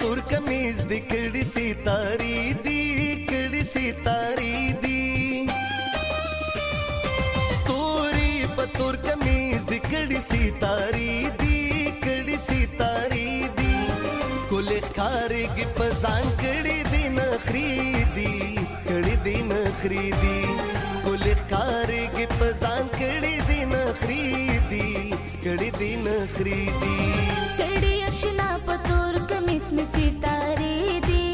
تور کمیز د کړي ستاري دی کړي ستاري دی توري په تور کمیز د کړي ستاري دی کړي ستاري دی کول خارګ په ځان کړي دین خریدي کړي دین خریدي کول خارګ په ځان کړي دین خریدي کړي دي نخري دي کړي اشنا پتور کمیس می ستاره دي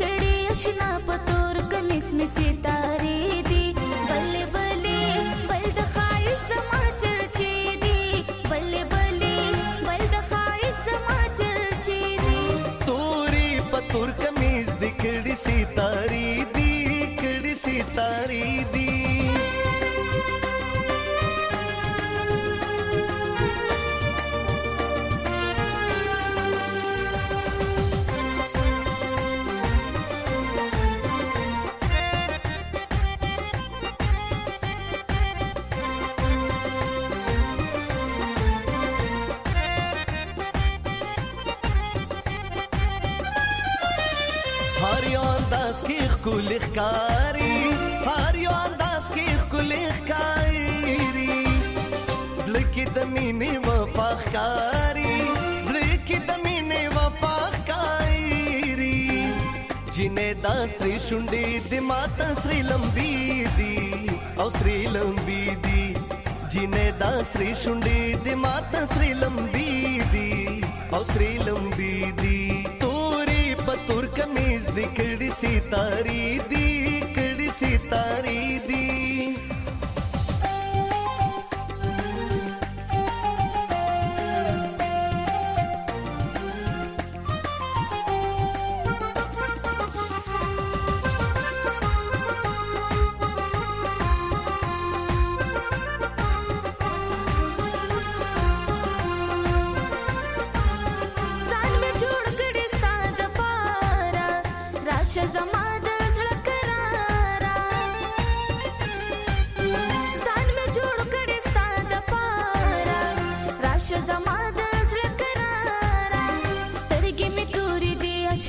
کړي اشنا پتور کمیس می ستاره دي بلې بلې بل د خایس ما چرچې دي بلې بلې بل د خایس ما چرچې دي توري پتور کمیس دکړي ستاره انداز کې خولي ښکاری هر یو انداز کې خولي ښکاری زړه کې د مینې وفا ښکاری زړه کې د مینې وفا ښکاری جنې داس تری شونډې د ماته سری لمبي دي او سری لمبي دي جنې داس تری شونډې د ماته سری لمبي دي او سری لمبي دي कमीज दिखड़ी सितारी दी दिखड़ी सितारी दी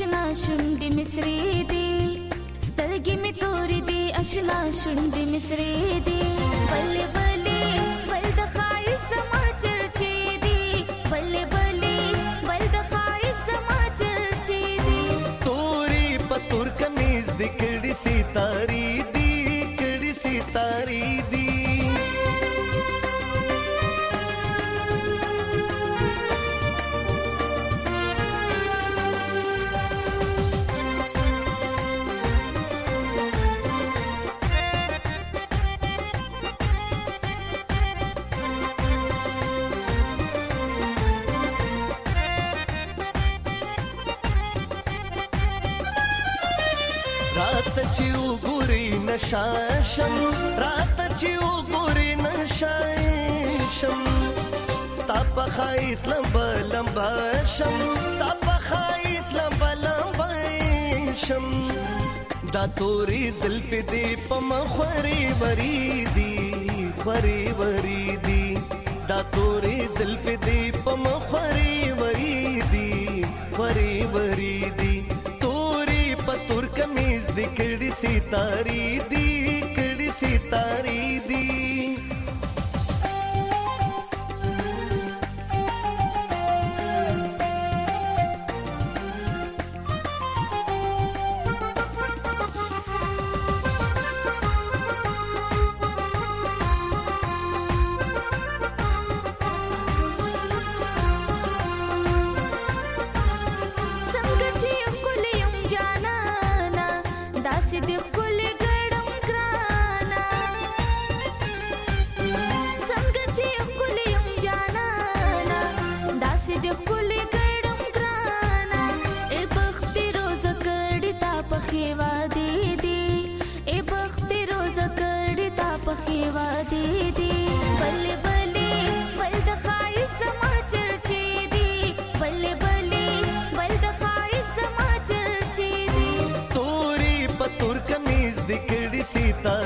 اشنا شونډې مصری دي سترګې می تورې دي اشنا شونډې مصری دي بلې بلې بل د خایس ما چرچې دي بلې بلې بل د خایس ما چرچې دي تورې پتور کمیز دکړې سي تاری دي کړې سي تاری دي چې وګوري نشاشم راته چې وګوري نشاشم ستا په خایس لمبا لمبا شم ستا په خایس لمبا لمبا شم دا تورې زلفې دې په مخوري وری دي وری وری دي دا تورې زلفې دې په مخوري ಸಿತಾರಿ ದಿ ಕಿಡಿಸಿ ತಾರಿ ದಿ cita